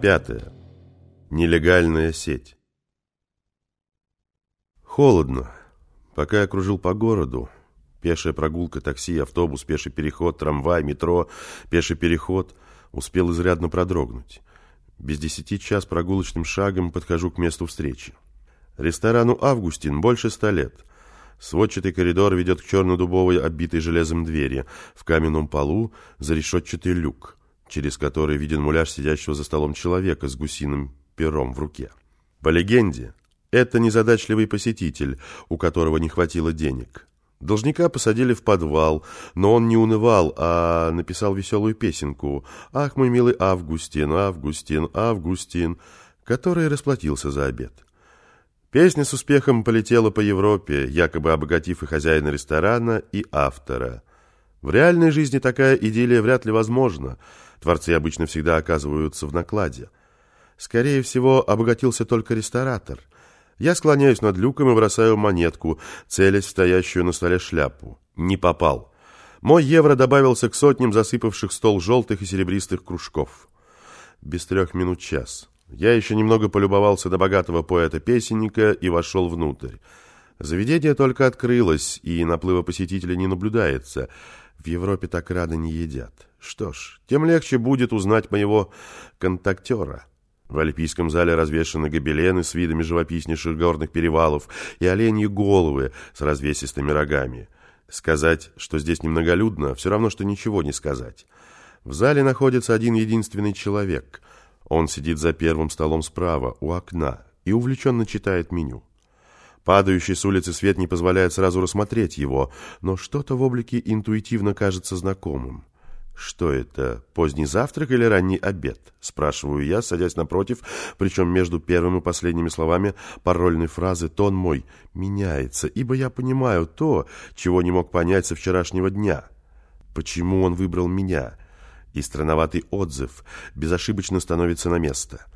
Пятая. Нелегальная сеть. Холодно. Пока я кружил по городу, пешая прогулка, такси, автобус, пеший переход, трамвай, метро, пеший переход, успел изрядно продрогнуть. Без десяти час прогулочным шагом подхожу к месту встречи. Ресторану «Августин» больше ста лет. Сводчатый коридор ведет к черно-дубовой, обитой железом двери. В каменном полу зарешетчатый люк, через который виден муляж сидящего за столом человека с гусиным пером в руке. По легенде, это незадачливый посетитель, у которого не хватило денег. Должника посадили в подвал, но он не унывал, а написал веселую песенку «Ах, мой милый Августин, Августин, Августин», который расплатился за обед. Песня с успехом полетела по Европе, якобы обогатив и хозяина ресторана, и автора. В реальной жизни такая идиллия вряд ли возможна. Творцы обычно всегда оказываются в накладе. Скорее всего, обогатился только ресторатор. Я склоняюсь над люком и бросаю монетку, целясь в стоящую на столе шляпу. Не попал. Мой евро добавился к сотням засыпавших стол желтых и серебристых кружков. Без трех минут час. Я еще немного полюбовался на богатого поэта-песенника и вошел внутрь. Заведение только открылось, и наплыва посетителей не наблюдается. В Европе так рано не едят. Что ж, тем легче будет узнать моего контактера. В Олимпийском зале развешаны гобелены с видами живописнейших горных перевалов и оленьи головы с развесистыми рогами. Сказать, что здесь немноголюдно, все равно, что ничего не сказать. В зале находится один единственный человек — он сидит за первым столом справа, у окна, и увлеченно читает меню. Падающий с улицы свет не позволяет сразу рассмотреть его, но что-то в облике интуитивно кажется знакомым. «Что это, поздний завтрак или ранний обед?» – спрашиваю я, садясь напротив, причем между первым и последними словами парольной фразы тон мой меняется, ибо я понимаю то, чего не мог понять со вчерашнего дня. Почему он выбрал меня – и странноватый отзыв безошибочно становится на место,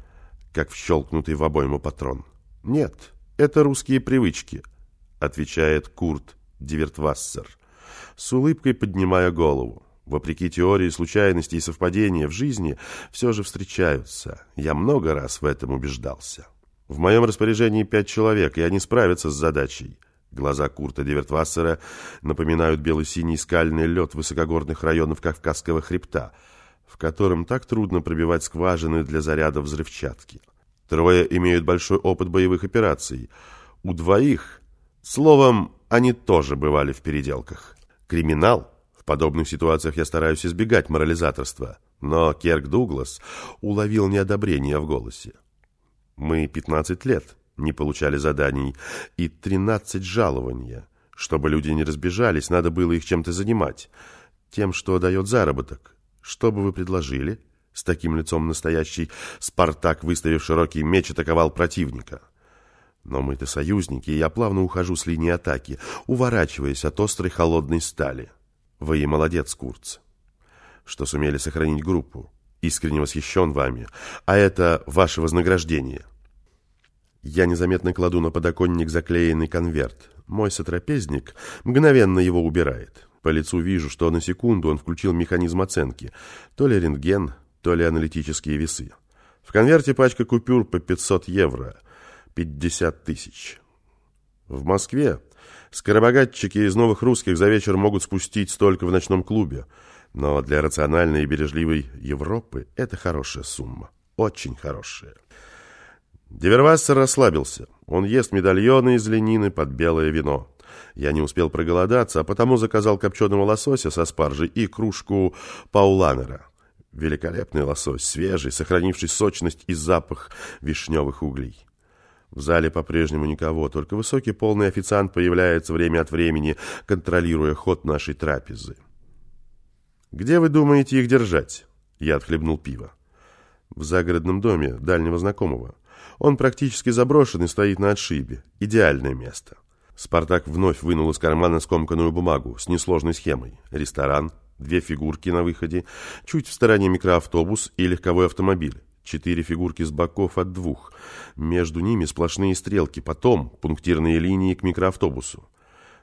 как вщелкнутый в обойму патрон. «Нет, это русские привычки», — отвечает Курт Дивертвассер, с улыбкой поднимая голову. Вопреки теории случайностей и совпадения в жизни все же встречаются. Я много раз в этом убеждался. В моем распоряжении пять человек, и они справятся с задачей. Глаза Курта Дивертвассера напоминают бело-синий скальный лед высокогорных районов Кавказского хребта, в котором так трудно пробивать скважины для заряда взрывчатки. Трое имеют большой опыт боевых операций. У двоих, словом, они тоже бывали в переделках. Криминал. В подобных ситуациях я стараюсь избегать морализаторства, но Керк Дуглас уловил неодобрение в голосе. Мы 15 лет не получали заданий, и 13 жалования. Чтобы люди не разбежались, надо было их чем-то занимать. Тем, что дает заработок. Что бы вы предложили? С таким лицом настоящий Спартак, выставив широкий меч, атаковал противника. Но мы-то союзники, и я плавно ухожу с линии атаки, уворачиваясь от острой холодной стали. Вы и молодец, Курц, что сумели сохранить группу. Искренне восхищен вами, а это ваше вознаграждение. Я незаметно кладу на подоконник заклеенный конверт. Мой сотрапезник мгновенно его убирает. По лицу вижу, что на секунду он включил механизм оценки. То ли рентген, то ли аналитические весы. В конверте пачка купюр по 500 евро. 50 тысяч. В Москве скоробогатчики из новых русских за вечер могут спустить столько в ночном клубе. Но для рациональной и бережливой Европы это хорошая сумма. Очень хорошая. Дивервассер расслабился. Он ест медальоны из ленины под белое вино. Я не успел проголодаться, а потому заказал копченого лосося со спаржей и кружку пауланера. Великолепный лосось, свежий, сохранивший сочность и запах вишневых углей. В зале по-прежнему никого, только высокий полный официант появляется время от времени, контролируя ход нашей трапезы. «Где вы думаете их держать?» Я отхлебнул пиво. «В загородном доме дальнего знакомого». Он практически заброшен и стоит на отшибе. Идеальное место. Спартак вновь вынул из кармана скомканную бумагу с несложной схемой. Ресторан, две фигурки на выходе, чуть в стороне микроавтобус и легковой автомобиль. Четыре фигурки с боков от двух. Между ними сплошные стрелки, потом пунктирные линии к микроавтобусу.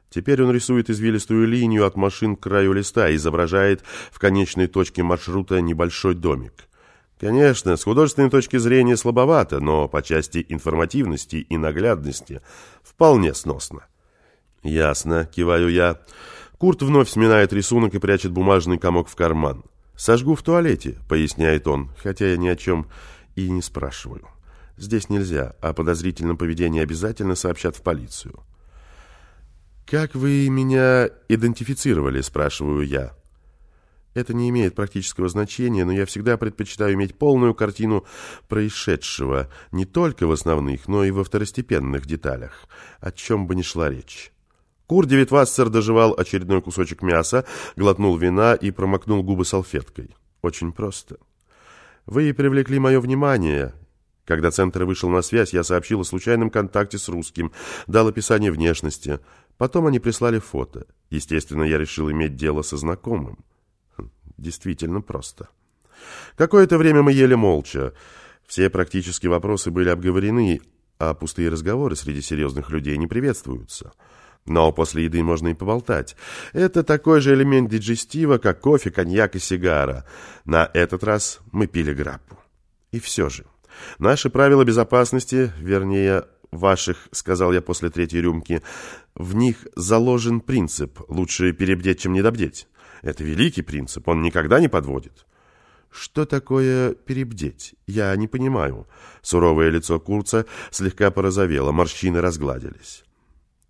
Теперь он рисует извилистую линию от машин к краю листа и изображает в конечной точке маршрута небольшой домик. Конечно, с художественной точки зрения слабовато, но по части информативности и наглядности вполне сносно. Ясно, киваю я. Курт вновь сминает рисунок и прячет бумажный комок в карман. «Сожгу в туалете», — поясняет он, хотя я ни о чем и не спрашиваю. Здесь нельзя, о подозрительном поведении обязательно сообщат в полицию. «Как вы меня идентифицировали?» – спрашиваю я. Это не имеет практического значения, но я всегда предпочитаю иметь полную картину происшедшего, не только в основных, но и во второстепенных деталях, о чем бы ни шла речь. Кур Девитвассер доживал очередной кусочек мяса, глотнул вина и промокнул губы салфеткой. Очень просто. Вы привлекли мое внимание. Когда центр вышел на связь, я сообщил о случайном контакте с русским, дал описание внешности. Потом они прислали фото. Естественно, я решил иметь дело со знакомым. Хм, действительно просто. Какое-то время мы ели молча. Все практически вопросы были обговорены, а пустые разговоры среди серьезных людей не приветствуются. Но после еды можно и поболтать. Это такой же элемент диджестива, как кофе, коньяк и сигара. На этот раз мы пили граппу. И все же, наши правила безопасности, вернее, ваших, сказал я после третьей рюмки, в них заложен принцип «лучше перебдеть, чем недобдеть». Это великий принцип, он никогда не подводит. Что такое перебдеть? Я не понимаю. Суровое лицо Курца слегка порозовело, морщины разгладились.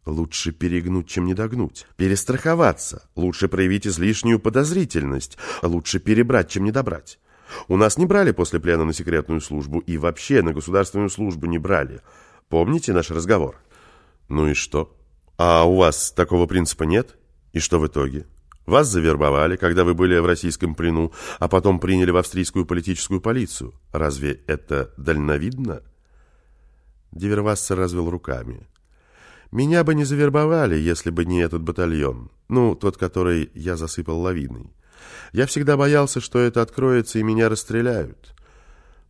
Лучше перегнуть, чем не догнуть. Перестраховаться. Лучше проявить излишнюю подозрительность. Лучше перебрать, чем не добрать. У нас не брали после плена на секретную службу и вообще на государственную службу не брали. Помните наш разговор? Ну и что? А у вас такого принципа нет? И что в итоге? Вас завербовали, когда вы были в российском плену, а потом приняли в австрийскую политическую полицию. Разве это дальновидно? Дивервассер развел руками. Меня бы не завербовали, если бы не этот батальон. Ну, тот, который я засыпал лавиной. Я всегда боялся, что это откроется и меня расстреляют.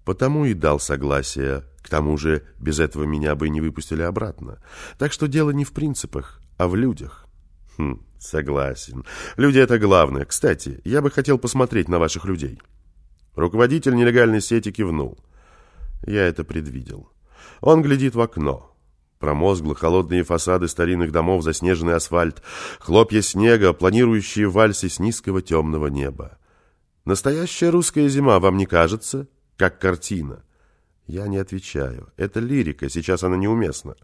Потому и дал согласие. К тому же, без этого меня бы не выпустили обратно. Так что дело не в принципах, а в людях. Хм, согласен. Люди — это главное. Кстати, я бы хотел посмотреть на ваших людей. Руководитель нелегальной сети кивнул. Я это предвидел. Он глядит в окно. Промозгло холодные фасады старинных домов, заснеженный асфальт, хлопья снега, планирующие вальсы с низкого темного неба. Настоящая русская зима, вам не кажется? Как картина. Я не отвечаю. Это лирика, сейчас она неуместна.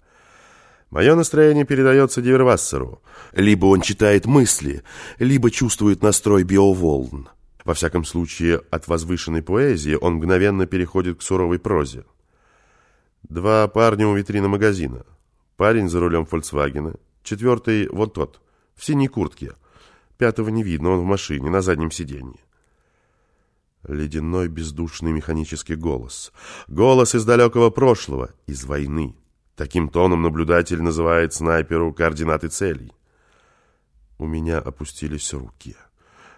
Мое настроение передается Дивервассеру. Либо он читает мысли, либо чувствует настрой биоволн. Во всяком случае, от возвышенной поэзии он мгновенно переходит к суровой прозе. Два парня у витрины магазина. Парень за рулем «Фольксвагена». Четвертый вот тот, в синей куртке. Пятого не видно, он в машине, на заднем сиденье. Ледяной бездушный механический голос. Голос из далекого прошлого, из войны. Таким тоном наблюдатель называет снайперу координаты целей. У меня опустились руки.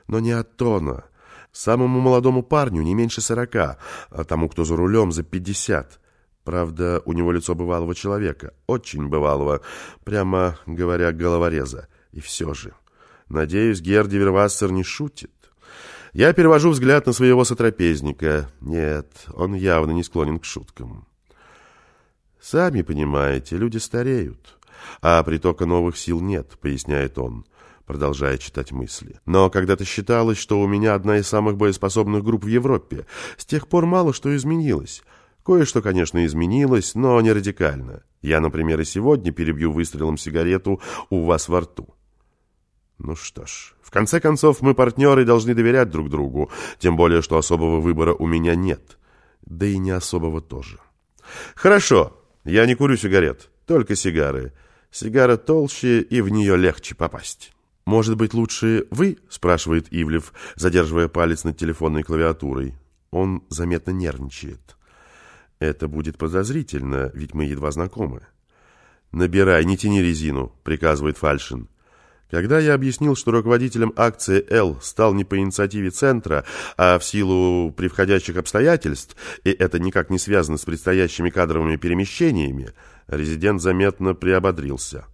Но не от тона. Самому молодому парню не меньше сорока, а тому, кто за рулем, за пятьдесят. Правда, у него лицо бывалого человека, очень бывалого, прямо говоря, головореза. И все же, надеюсь, Герди Вервассер не шутит. Я перевожу взгляд на своего сотрапезника. Нет, он явно не склонен к шуткам. «Сами понимаете, люди стареют, а притока новых сил нет», — поясняет он, продолжая читать мысли. «Но когда-то считалось, что у меня одна из самых боеспособных групп в Европе. С тех пор мало что изменилось». Кое-что, конечно, изменилось, но не радикально. Я, например, и сегодня перебью выстрелом сигарету у вас во рту. Ну что ж, в конце концов, мы партнеры должны доверять друг другу, тем более, что особого выбора у меня нет. Да и не особого тоже. Хорошо, я не курю сигарет, только сигары. Сигара толще, и в нее легче попасть. «Может быть, лучше вы?» – спрашивает Ивлев, задерживая палец над телефонной клавиатурой. Он заметно нервничает. Это будет подозрительно, ведь мы едва знакомы. «Набирай, не тяни резину», — приказывает Фальшин. Когда я объяснил, что руководителем акции «Л» стал не по инициативе Центра, а в силу превходящих обстоятельств, и это никак не связано с предстоящими кадровыми перемещениями, резидент заметно приободрился.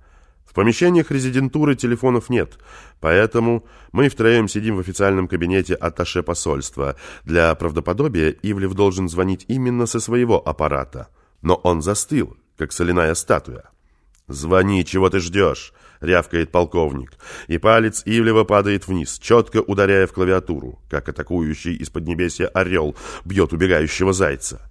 В помещениях резидентуры телефонов нет, поэтому мы втроем сидим в официальном кабинете атташе посольства. Для правдоподобия Ивлев должен звонить именно со своего аппарата. Но он застыл, как соляная статуя. «Звони, чего ты ждешь?» — рявкает полковник. И палец Ивлева падает вниз, четко ударяя в клавиатуру, как атакующий из поднебесья орел бьет убегающего зайца.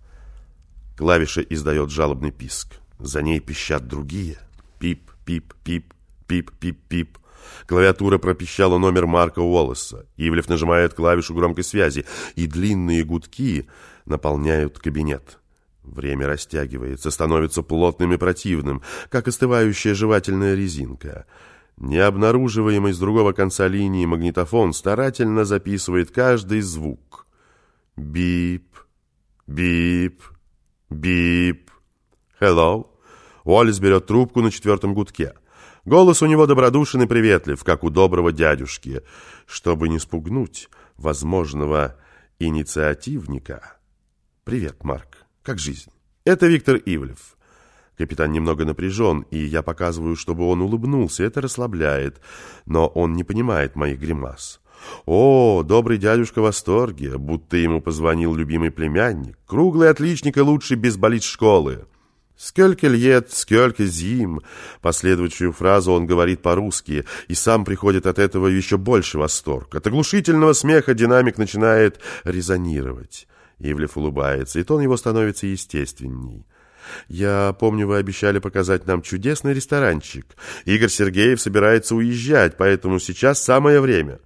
Клавиша издает жалобный писк. За ней пищат другие. Пип, Пип-пип, пип-пип-пип. Клавиатура пропищала номер Марка Уоллеса. Ивлев нажимает клавишу громкой связи, и длинные гудки наполняют кабинет. Время растягивается, становится плотным и противным, как остывающая жевательная резинка. Необнаруживаемый с другого конца линии магнитофон старательно записывает каждый звук. Бип, бип, бип. Hello? Уоллес берет трубку на четвертом гудке. Голос у него добродушен и приветлив, как у доброго дядюшки. Чтобы не спугнуть возможного инициативника. «Привет, Марк. Как жизнь?» «Это Виктор Ивлев». Капитан немного напряжен, и я показываю, чтобы он улыбнулся. Это расслабляет, но он не понимает моих гримас. О, добрый дядюшка в восторге, будто ему позвонил любимый племянник. Круглый отличник и лучший безболит школы. «Сколько лет, сколько зим!» Последующую фразу он говорит по-русски, и сам приходит от этого еще больше восторг. От оглушительного смеха динамик начинает резонировать. Ивлев улыбается, и тон его становится естественней. «Я помню, вы обещали показать нам чудесный ресторанчик. Игорь Сергеев собирается уезжать, поэтому сейчас самое время».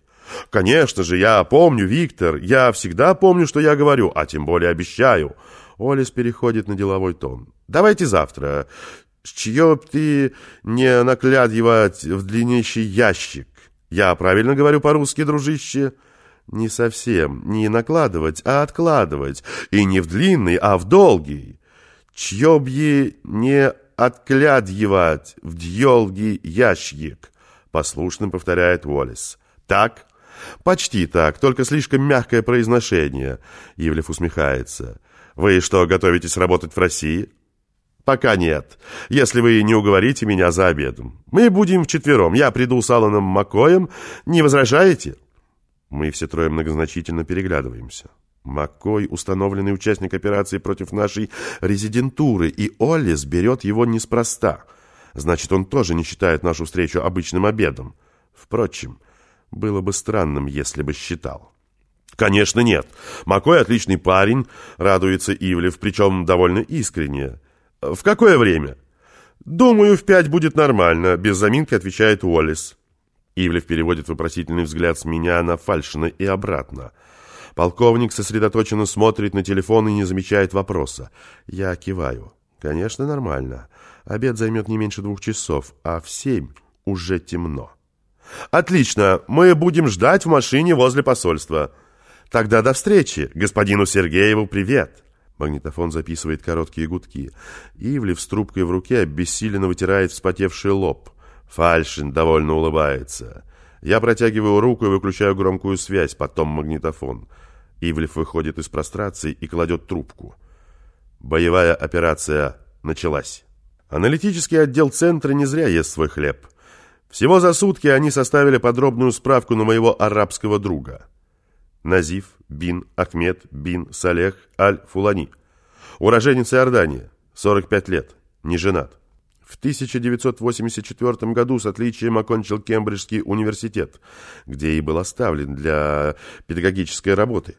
«Конечно же, я помню, Виктор. Я всегда помню, что я говорю, а тем более обещаю». Олес переходит на деловой тон. «Давайте завтра. Чье б ты не наклядывать в длиннейший ящик? Я правильно говорю по-русски, дружище?» «Не совсем. Не накладывать, а откладывать. И не в длинный, а в долгий. Чье б не отклядывать в дьолгий ящик?» Послушным повторяет Уоллес. «Так?» «Почти так, только слишком мягкое произношение», — Ивлев усмехается. «Вы что, готовитесь работать в России?» «Пока нет, если вы не уговорите меня за обедом. Мы будем вчетвером, я приду с Алланом Маккоем, не возражаете?» Мы все трое многозначительно переглядываемся. Маккой – установленный участник операции против нашей резидентуры, и Оллис берет его неспроста. Значит, он тоже не считает нашу встречу обычным обедом. Впрочем, было бы странным, если бы считал. Конечно, нет. Макой отличный парень, радуется Ивлев, причем довольно искренне. В какое время? Думаю, в пять будет нормально, без заминки отвечает Уоллес. Ивлев переводит вопросительный взгляд с меня на Фальшина и обратно. Полковник сосредоточенно смотрит на телефон и не замечает вопроса. Я киваю. Конечно, нормально. Обед займет не меньше двух часов, а в семь уже темно. Отлично, мы будем ждать в машине возле посольства. Тогда до встречи. Господину Сергееву привет. Магнитофон записывает короткие гудки. Ивлев с трубкой в руке бессиленно вытирает вспотевший лоб. Фальшин довольно улыбается. Я протягиваю руку и выключаю громкую связь, потом магнитофон. Ивлев выходит из прострации и кладет трубку. Боевая операция началась. Аналитический отдел центра не зря ест свой хлеб. Всего за сутки они составили подробную справку на моего арабского друга. Назиф бин Ахмед бин Салех аль-Фулани. Уроженец Иордания, 45 лет, не женат. В 1984 году с отличием окончил Кембриджский университет, где и был оставлен для педагогической работы.